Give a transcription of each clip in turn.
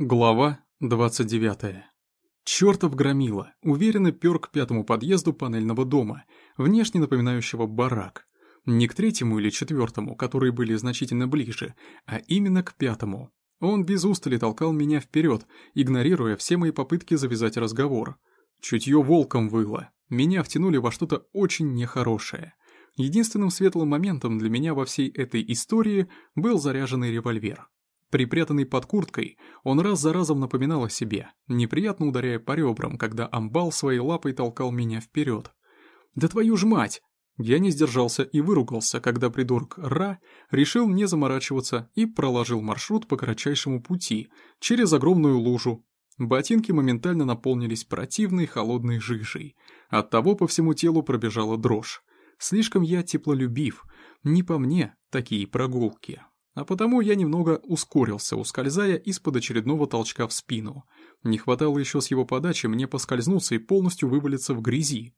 Глава 29. Чёртов громила, уверенно пёр к пятому подъезду панельного дома, внешне напоминающего барак. Не к третьему или четвертому, которые были значительно ближе, а именно к пятому. Он без устали толкал меня вперед, игнорируя все мои попытки завязать разговор. Чутье волком выло, меня втянули во что-то очень нехорошее. Единственным светлым моментом для меня во всей этой истории был заряженный револьвер. Припрятанный под курткой, он раз за разом напоминал о себе, неприятно ударяя по ребрам, когда амбал своей лапой толкал меня вперед. «Да твою ж мать!» Я не сдержался и выругался, когда придурок Ра решил не заморачиваться и проложил маршрут по кратчайшему пути, через огромную лужу. Ботинки моментально наполнились противной холодной жижей. Оттого по всему телу пробежала дрожь. Слишком я теплолюбив. Не по мне такие прогулки а потому я немного ускорился, ускользая из-под очередного толчка в спину. Не хватало еще с его подачи мне поскользнуться и полностью вывалиться в грязи.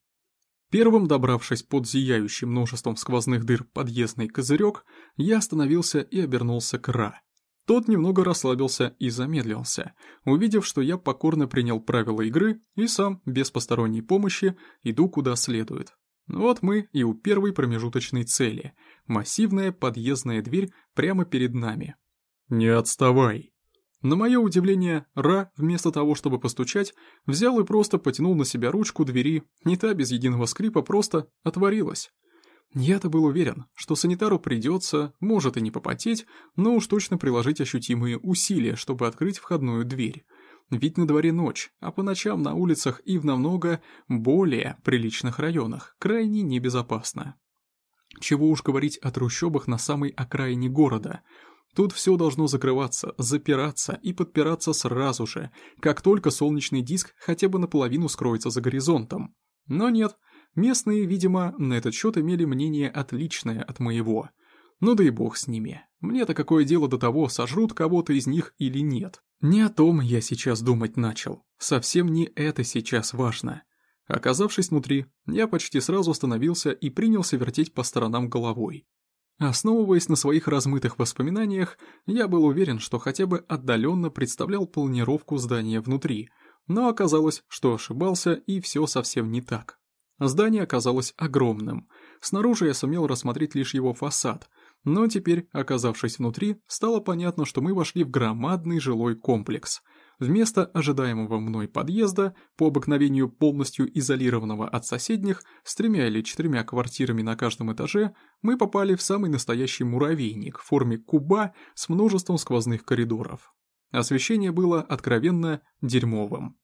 Первым добравшись под зияющим множеством сквозных дыр подъездный козырек, я остановился и обернулся к Ра. Тот немного расслабился и замедлился, увидев, что я покорно принял правила игры и сам, без посторонней помощи, иду куда следует. Вот мы и у первой промежуточной цели. Массивная подъездная дверь прямо перед нами. «Не отставай!» На мое удивление, Ра, вместо того, чтобы постучать, взял и просто потянул на себя ручку двери, не та без единого скрипа просто отворилась. Я-то был уверен, что санитару придется, может и не попотеть, но уж точно приложить ощутимые усилия, чтобы открыть входную дверь. Ведь на дворе ночь, а по ночам на улицах и в намного более приличных районах крайне небезопасно. Чего уж говорить о трущобах на самой окраине города. Тут все должно закрываться, запираться и подпираться сразу же, как только солнечный диск хотя бы наполовину скроется за горизонтом. Но нет, местные, видимо, на этот счет имели мнение отличное от моего. Ну да и бог с ними. Мне-то какое дело до того, сожрут кого-то из них или нет. Не о том я сейчас думать начал. Совсем не это сейчас важно. Оказавшись внутри, я почти сразу остановился и принялся вертеть по сторонам головой. Основываясь на своих размытых воспоминаниях, я был уверен, что хотя бы отдаленно представлял планировку здания внутри, но оказалось, что ошибался и все совсем не так. Здание оказалось огромным. Снаружи я сумел рассмотреть лишь его фасад, но теперь, оказавшись внутри, стало понятно, что мы вошли в громадный жилой комплекс. Вместо ожидаемого мной подъезда, по обыкновению полностью изолированного от соседних, с тремя или четырьмя квартирами на каждом этаже, мы попали в самый настоящий муравейник в форме куба с множеством сквозных коридоров. Освещение было откровенно дерьмовым.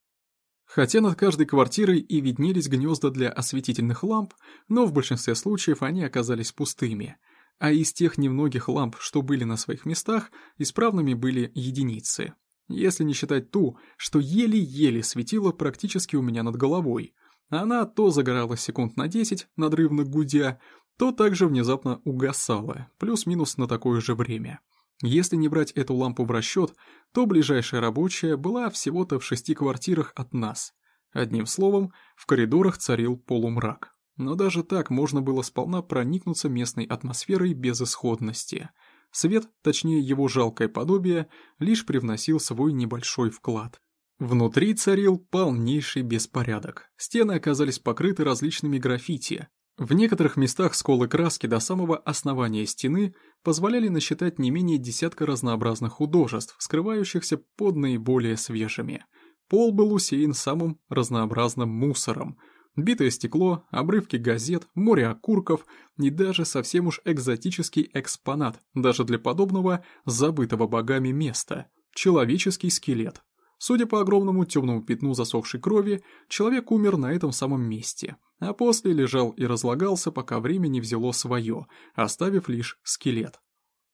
Хотя над каждой квартирой и виднелись гнезда для осветительных ламп, но в большинстве случаев они оказались пустыми – а из тех немногих ламп, что были на своих местах, исправными были единицы. Если не считать ту, что еле-еле светила практически у меня над головой. Она то загоралась секунд на 10, надрывно гудя, то также внезапно угасала, плюс-минус на такое же время. Если не брать эту лампу в расчет, то ближайшая рабочая была всего-то в шести квартирах от нас. Одним словом, в коридорах царил полумрак. Но даже так можно было сполна проникнуться местной атмосферой безысходности. Свет, точнее его жалкое подобие, лишь привносил свой небольшой вклад. Внутри царил полнейший беспорядок. Стены оказались покрыты различными граффити. В некоторых местах сколы краски до самого основания стены позволяли насчитать не менее десятка разнообразных художеств, скрывающихся под наиболее свежими. Пол был усеян самым разнообразным мусором – Битое стекло, обрывки газет, море окурков и даже совсем уж экзотический экспонат, даже для подобного забытого богами места – человеческий скелет. Судя по огромному темному пятну засохшей крови, человек умер на этом самом месте, а после лежал и разлагался, пока время не взяло свое, оставив лишь скелет.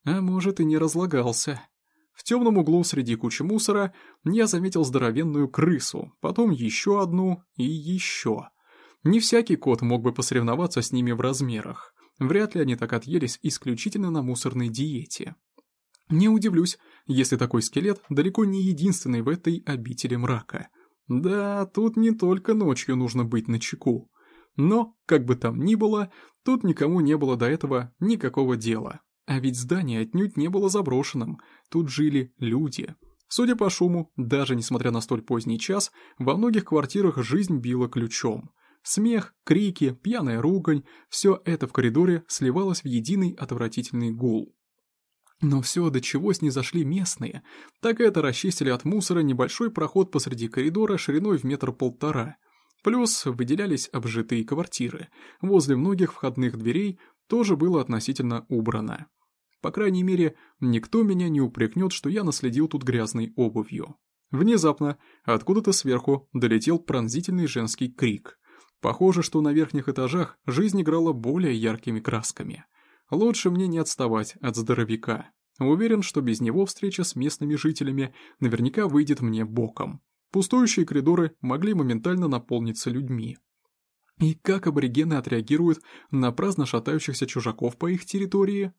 А может и не разлагался. В темном углу среди кучи мусора я заметил здоровенную крысу, потом еще одну и еще. Не всякий кот мог бы посоревноваться с ними в размерах. Вряд ли они так отъелись исключительно на мусорной диете. Не удивлюсь, если такой скелет далеко не единственный в этой обители мрака. Да, тут не только ночью нужно быть начеку. Но, как бы там ни было, тут никому не было до этого никакого дела. А ведь здание отнюдь не было заброшенным, тут жили люди. Судя по шуму, даже несмотря на столь поздний час, во многих квартирах жизнь била ключом. Смех, крики, пьяная ругань – все это в коридоре сливалось в единый отвратительный гул. Но все, до чего снизошли местные, так это расчистили от мусора небольшой проход посреди коридора шириной в метр полтора. Плюс выделялись обжитые квартиры. Возле многих входных дверей тоже было относительно убрано. По крайней мере, никто меня не упрекнет, что я наследил тут грязной обувью. Внезапно, откуда-то сверху, долетел пронзительный женский крик. Похоже, что на верхних этажах жизнь играла более яркими красками. Лучше мне не отставать от здоровяка. Уверен, что без него встреча с местными жителями наверняка выйдет мне боком. Пустующие коридоры могли моментально наполниться людьми. И как аборигены отреагируют на праздно шатающихся чужаков по их территории?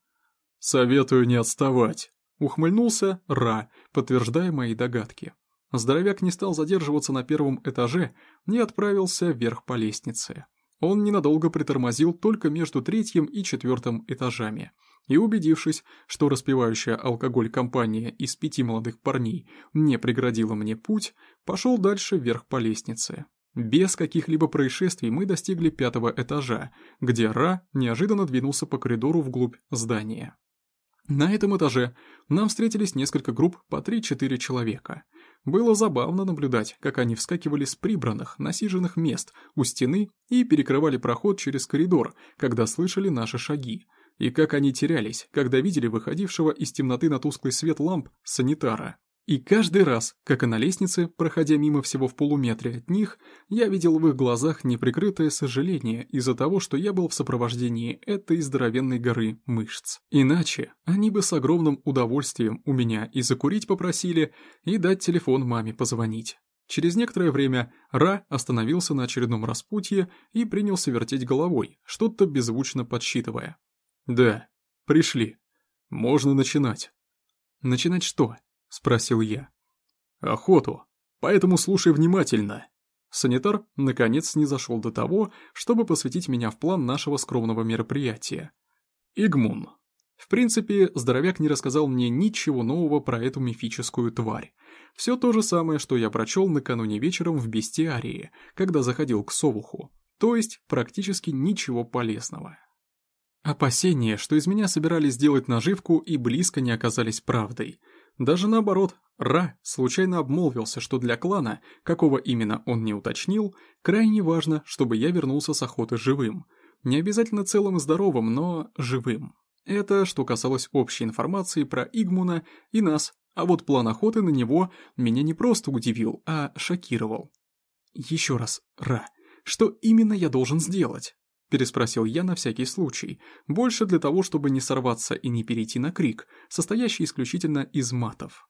«Советую не отставать», — ухмыльнулся Ра, подтверждая мои догадки. Здоровяк не стал задерживаться на первом этаже, не отправился вверх по лестнице. Он ненадолго притормозил только между третьим и четвертым этажами. И убедившись, что распивающая алкоголь компания из пяти молодых парней не преградила мне путь, пошел дальше вверх по лестнице. Без каких-либо происшествий мы достигли пятого этажа, где Ра неожиданно двинулся по коридору вглубь здания. На этом этаже нам встретились несколько групп по 3-4 человека. Было забавно наблюдать, как они вскакивали с прибранных, насиженных мест у стены и перекрывали проход через коридор, когда слышали наши шаги, и как они терялись, когда видели выходившего из темноты на тусклый свет ламп санитара. И каждый раз, как и на лестнице, проходя мимо всего в полуметре от них, я видел в их глазах неприкрытое сожаление из-за того, что я был в сопровождении этой здоровенной горы мышц. Иначе они бы с огромным удовольствием у меня и закурить попросили, и дать телефон маме позвонить. Через некоторое время Ра остановился на очередном распутье и принялся вертеть головой, что-то беззвучно подсчитывая. «Да, пришли. Можно начинать». «Начинать что?» — спросил я. «Охоту. Поэтому слушай внимательно». Санитар, наконец, не зашел до того, чтобы посвятить меня в план нашего скромного мероприятия. Игмун. В принципе, здоровяк не рассказал мне ничего нового про эту мифическую тварь. Все то же самое, что я прочел накануне вечером в бестиарии, когда заходил к Совуху. То есть, практически ничего полезного. Опасения, что из меня собирались сделать наживку и близко не оказались правдой — даже наоборот, Ра случайно обмолвился, что для клана, какого именно он не уточнил, крайне важно, чтобы я вернулся с охоты живым. Не обязательно целым и здоровым, но живым. Это что касалось общей информации про Игмуна и нас, а вот план охоты на него меня не просто удивил, а шокировал. Еще раз, Ра, что именно я должен сделать? Переспросил я на всякий случай, больше для того, чтобы не сорваться и не перейти на крик, состоящий исключительно из матов.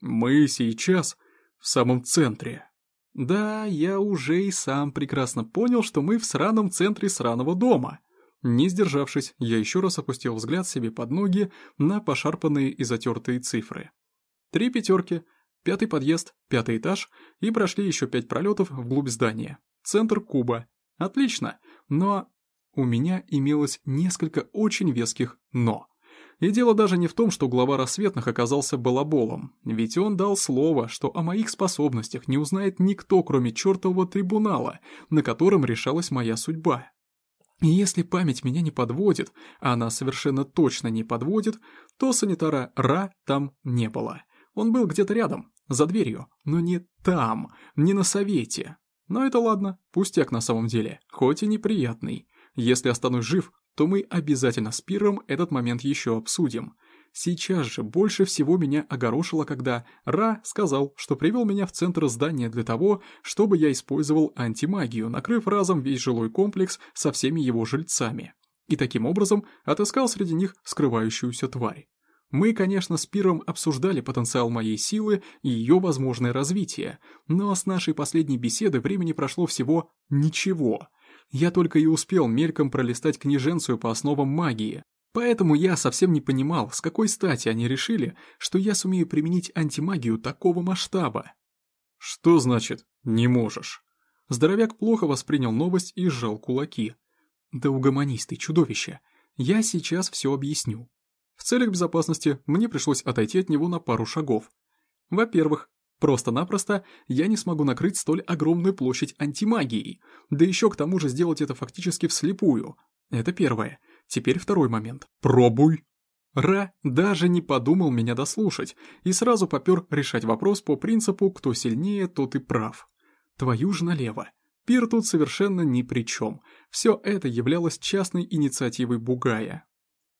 «Мы сейчас в самом центре». Да, я уже и сам прекрасно понял, что мы в сраном центре сраного дома. Не сдержавшись, я еще раз опустил взгляд себе под ноги на пошарпанные и затертые цифры. Три пятерки, пятый подъезд, пятый этаж и прошли еще пять пролетов вглубь здания. Центр куба. Отлично, но у меня имелось несколько очень веских «но». И дело даже не в том, что глава рассветных оказался балаболом, ведь он дал слово, что о моих способностях не узнает никто, кроме чертового трибунала, на котором решалась моя судьба. И если память меня не подводит, а она совершенно точно не подводит, то санитара Ра там не было. Он был где-то рядом, за дверью, но не там, не на совете. Но это ладно, пустяк на самом деле, хоть и неприятный. Если останусь жив, то мы обязательно с Пиром этот момент еще обсудим. Сейчас же больше всего меня огорошило, когда Ра сказал, что привел меня в центр здания для того, чтобы я использовал антимагию, накрыв разом весь жилой комплекс со всеми его жильцами. И таким образом отыскал среди них скрывающуюся тварь. Мы, конечно, с Пиром обсуждали потенциал моей силы и ее возможное развитие, но с нашей последней беседы времени прошло всего ничего. Я только и успел мельком пролистать книженцию по основам магии, поэтому я совсем не понимал, с какой стати они решили, что я сумею применить антимагию такого масштаба. Что значит «не можешь»? Здоровяк плохо воспринял новость и сжал кулаки. Да угомонись ты, чудовище. Я сейчас все объясню. В целях безопасности мне пришлось отойти от него на пару шагов. Во-первых, просто-напросто я не смогу накрыть столь огромную площадь антимагией, да еще к тому же сделать это фактически вслепую. Это первое. Теперь второй момент. Пробуй. Ра даже не подумал меня дослушать и сразу попер решать вопрос по принципу «кто сильнее, тот и прав». Твою же налево. Пир тут совершенно ни при чем. Все это являлось частной инициативой Бугая.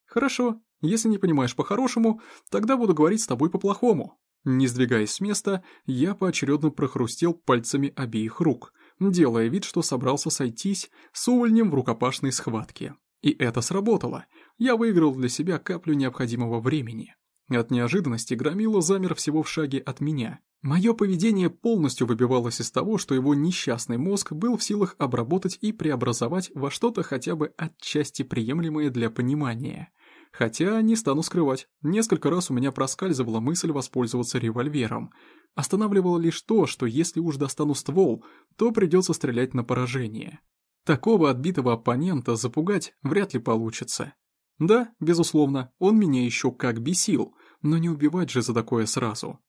Хорошо, если не понимаешь по-хорошему, тогда буду говорить с тобой по-плохому. Не сдвигаясь с места, я поочередно прохрустел пальцами обеих рук, делая вид, что собрался сойтись с увольнем в рукопашной схватке. И это сработало. Я выиграл для себя каплю необходимого времени. От неожиданности Громила замер всего в шаге от меня. Мое поведение полностью выбивалось из того, что его несчастный мозг был в силах обработать и преобразовать во что-то хотя бы отчасти приемлемое для понимания. Хотя, не стану скрывать, несколько раз у меня проскальзывала мысль воспользоваться револьвером. Останавливало лишь то, что если уж достану ствол, то придется стрелять на поражение. Такого отбитого оппонента запугать вряд ли получится. Да, безусловно, он меня еще как бесил, но не убивать же за такое сразу.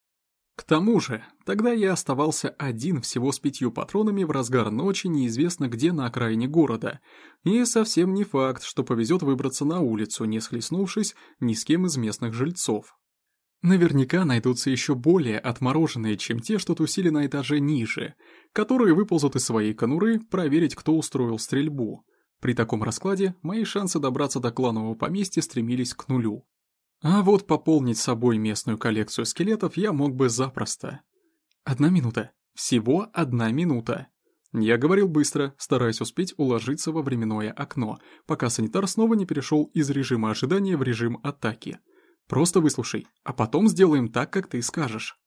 К тому же, тогда я оставался один всего с пятью патронами в разгар ночи неизвестно где на окраине города, и совсем не факт, что повезет выбраться на улицу, не схлестнувшись ни с кем из местных жильцов. Наверняка найдутся еще более отмороженные, чем те, что тусили на этаже ниже, которые выползут из своей конуры проверить, кто устроил стрельбу. При таком раскладе мои шансы добраться до кланового поместья стремились к нулю. А вот пополнить собой местную коллекцию скелетов я мог бы запросто. Одна минута. Всего одна минута. Я говорил быстро, стараясь успеть уложиться во временное окно, пока санитар снова не перешел из режима ожидания в режим атаки. Просто выслушай, а потом сделаем так, как ты скажешь.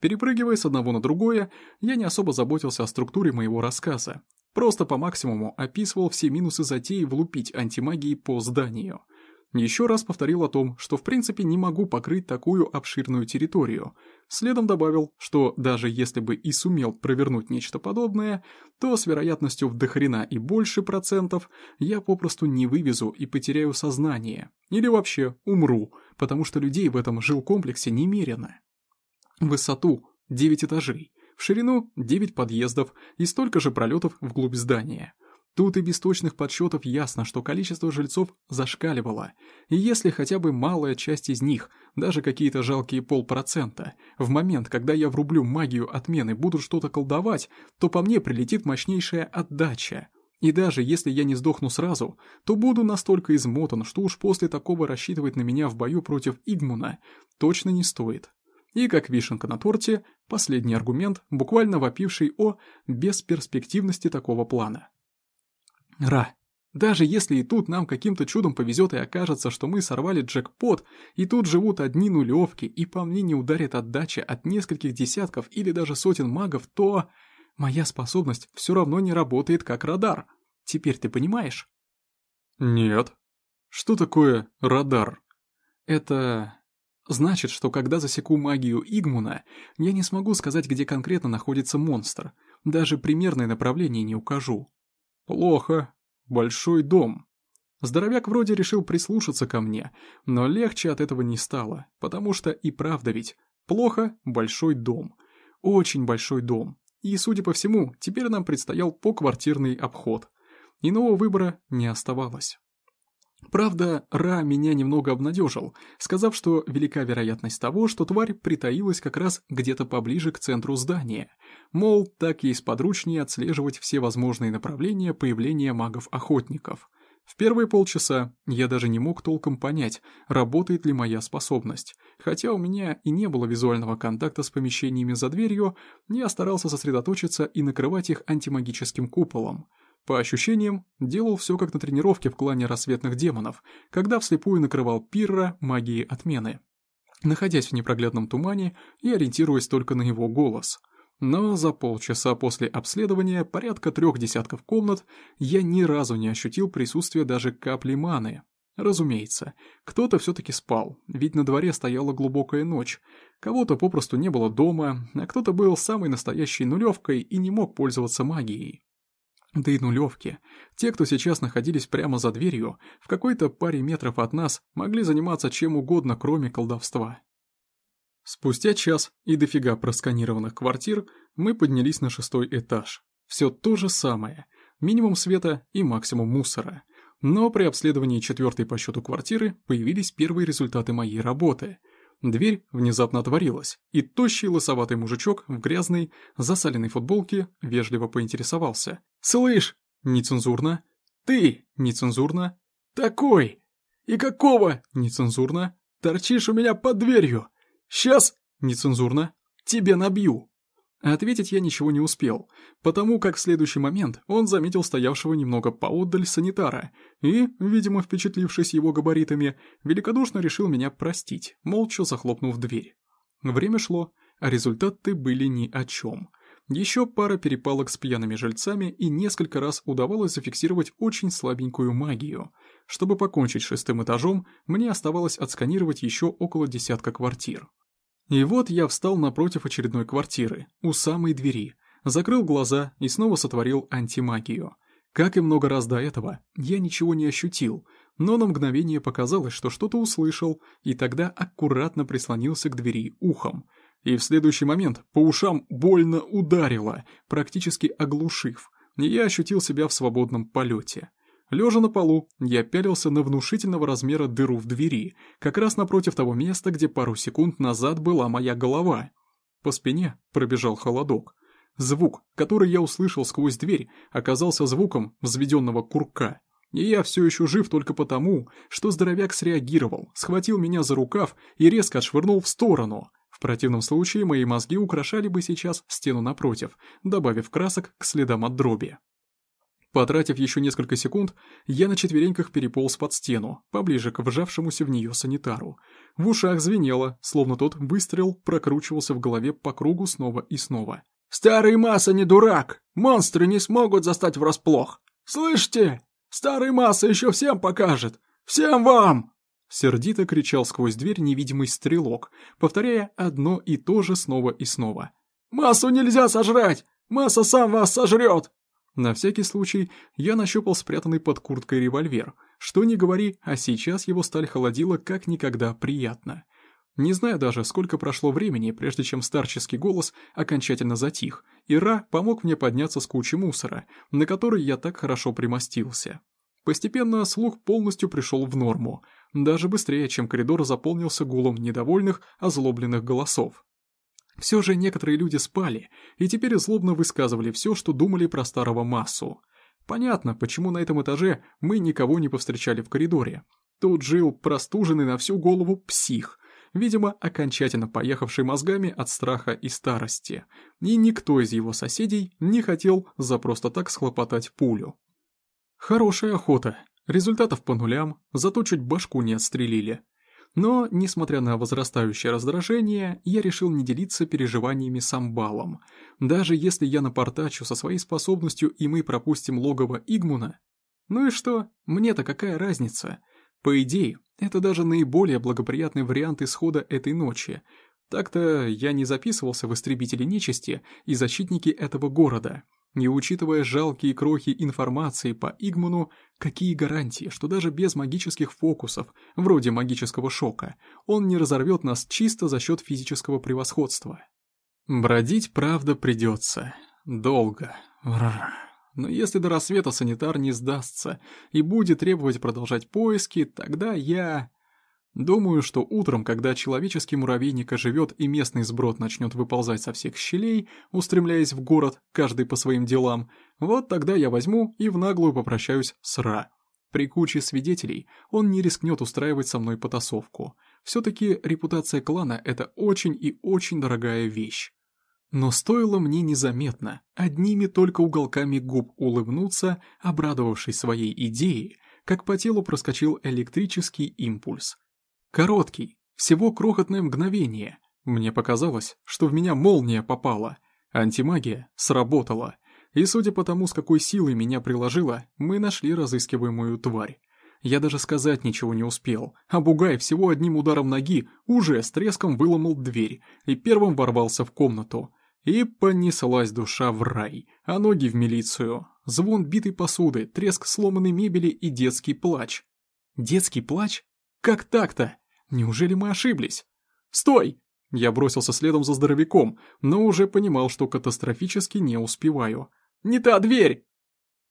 Перепрыгивая с одного на другое, я не особо заботился о структуре моего рассказа. Просто по максимуму описывал все минусы затеи влупить антимагии по зданию – еще раз повторил о том, что в принципе не могу покрыть такую обширную территорию. Следом добавил, что даже если бы и сумел провернуть нечто подобное, то с вероятностью в дохрена и больше процентов я попросту не вывезу и потеряю сознание. Или вообще умру, потому что людей в этом жилкомплексе немерено. Высоту 9 этажей, в ширину 9 подъездов и столько же пролетов вглубь здания – Тут и без точных подсчетов ясно, что количество жильцов зашкаливало, и если хотя бы малая часть из них, даже какие-то жалкие полпроцента, в момент, когда я врублю магию отмены, будут что-то колдовать, то по мне прилетит мощнейшая отдача. И даже если я не сдохну сразу, то буду настолько измотан, что уж после такого рассчитывать на меня в бою против Игмуна точно не стоит. И как вишенка на торте, последний аргумент, буквально вопивший о бесперспективности такого плана. Ра, даже если и тут нам каким-то чудом повезет и окажется, что мы сорвали джекпот, и тут живут одни нулевки, и по мне не ударит отдача от нескольких десятков или даже сотен магов, то... Моя способность все равно не работает как радар. Теперь ты понимаешь? Нет. Что такое радар? Это... Значит, что когда засеку магию Игмуна, я не смогу сказать, где конкретно находится монстр. Даже примерное направление не укажу. Плохо. Большой дом. Здоровяк вроде решил прислушаться ко мне, но легче от этого не стало, потому что и правда ведь плохо большой дом. Очень большой дом. И, судя по всему, теперь нам предстоял поквартирный обход. Иного выбора не оставалось. Правда, Ра меня немного обнадежил, сказав, что велика вероятность того, что тварь притаилась как раз где-то поближе к центру здания. Мол, так ей сподручнее отслеживать все возможные направления появления магов-охотников. В первые полчаса я даже не мог толком понять, работает ли моя способность. Хотя у меня и не было визуального контакта с помещениями за дверью, я старался сосредоточиться и накрывать их антимагическим куполом – по ощущениям, делал все как на тренировке в клане рассветных демонов, когда вслепую накрывал пирра магией отмены. Находясь в непроглядном тумане и ориентируясь только на его голос. Но за полчаса после обследования порядка трех десятков комнат я ни разу не ощутил присутствия даже капли маны. Разумеется, кто-то все-таки спал, ведь на дворе стояла глубокая ночь. Кого-то попросту не было дома, а кто-то был самой настоящей нулевкой и не мог пользоваться магией. Да и нулевки. Те, кто сейчас находились прямо за дверью, в какой-то паре метров от нас, могли заниматься чем угодно, кроме колдовства. Спустя час и дофига просканированных квартир мы поднялись на шестой этаж. Все то же самое. Минимум света и максимум мусора. Но при обследовании четвертой по счету квартиры появились первые результаты моей работы. Дверь внезапно отворилась, и тощий лысоватый мужичок в грязной, засаленной футболке вежливо поинтересовался. «Слышь!» Нецензурно. «Ты!» Нецензурно. «Такой!» «И какого?» Нецензурно. «Торчишь у меня под дверью!» «Сейчас!» Нецензурно. «Тебе набью!» Ответить я ничего не успел, потому как в следующий момент он заметил стоявшего немного поотдаль санитара и, видимо впечатлившись его габаритами, великодушно решил меня простить, молча захлопнув дверь. Время шло, а результаты были ни о чем. Еще пара перепалок с пьяными жильцами и несколько раз удавалось зафиксировать очень слабенькую магию. Чтобы покончить шестым этажом, мне оставалось отсканировать еще около десятка квартир. И вот я встал напротив очередной квартиры, у самой двери, закрыл глаза и снова сотворил антимагию. Как и много раз до этого, я ничего не ощутил, но на мгновение показалось, что что-то услышал, и тогда аккуратно прислонился к двери ухом. И в следующий момент по ушам больно ударило, практически оглушив, и я ощутил себя в свободном полете. Лежа на полу, я пялился на внушительного размера дыру в двери, как раз напротив того места, где пару секунд назад была моя голова. По спине пробежал холодок. Звук, который я услышал сквозь дверь, оказался звуком взведенного курка. И я все еще жив только потому, что здоровяк среагировал, схватил меня за рукав и резко отшвырнул в сторону. В противном случае мои мозги украшали бы сейчас стену напротив, добавив красок к следам от дроби. Потратив еще несколько секунд, я на четвереньках переполз под стену, поближе к вжавшемуся в нее санитару. В ушах звенело, словно тот выстрел прокручивался в голове по кругу снова и снова. «Старый Масса не дурак! Монстры не смогут застать врасплох! Слышите? Старый Масса еще всем покажет! Всем вам!» Сердито кричал сквозь дверь невидимый стрелок, повторяя одно и то же снова и снова. «Массу нельзя сожрать! Масса сам вас сожрет! На всякий случай я нащупал спрятанный под курткой револьвер. Что ни говори, а сейчас его сталь холодила как никогда приятно. Не знаю даже, сколько прошло времени, прежде чем старческий голос окончательно затих, и Ра помог мне подняться с кучи мусора, на который я так хорошо примостился. Постепенно слух полностью пришел в норму, даже быстрее, чем коридор заполнился гулом недовольных, озлобленных голосов. Все же некоторые люди спали и теперь злобно высказывали все, что думали про старого массу. Понятно, почему на этом этаже мы никого не повстречали в коридоре. Тут жил простуженный на всю голову псих, видимо, окончательно поехавший мозгами от страха и старости. И никто из его соседей не хотел за просто так схлопотать пулю. Хорошая охота. Результатов по нулям, зато чуть башку не отстрелили. Но, несмотря на возрастающее раздражение, я решил не делиться переживаниями с амбалом. Даже если я напортачу со своей способностью и мы пропустим логово Игмуна. Ну и что, мне-то какая разница? По идее, это даже наиболее благоприятный вариант исхода этой ночи. Так-то я не записывался в истребители нечисти и защитники этого города. Не учитывая жалкие крохи информации по Игману, какие гарантии, что даже без магических фокусов, вроде магического шока, он не разорвет нас чисто за счет физического превосходства? Бродить, правда, придется. Долго. Но если до рассвета санитар не сдастся и будет требовать продолжать поиски, тогда я... Думаю, что утром, когда человеческий муравейник оживет и местный сброд начнет выползать со всех щелей, устремляясь в город, каждый по своим делам, вот тогда я возьму и в наглую попрощаюсь с Ра. При куче свидетелей он не рискнет устраивать со мной потасовку. Все-таки репутация клана – это очень и очень дорогая вещь. Но стоило мне незаметно, одними только уголками губ улыбнуться, обрадовавшись своей идее, как по телу проскочил электрический импульс – Короткий, всего крохотное мгновение. Мне показалось, что в меня молния попала. Антимагия сработала. И судя по тому, с какой силой меня приложила, мы нашли разыскиваемую тварь. Я даже сказать ничего не успел, а Бугай всего одним ударом ноги уже с треском выломал дверь и первым ворвался в комнату. И понеслась душа в рай, а ноги в милицию. Звон битой посуды, треск сломанной мебели и детский плач. Детский плач? Как так-то? Неужели мы ошиблись? Стой! Я бросился следом за здоровяком, но уже понимал, что катастрофически не успеваю. «Не та дверь!»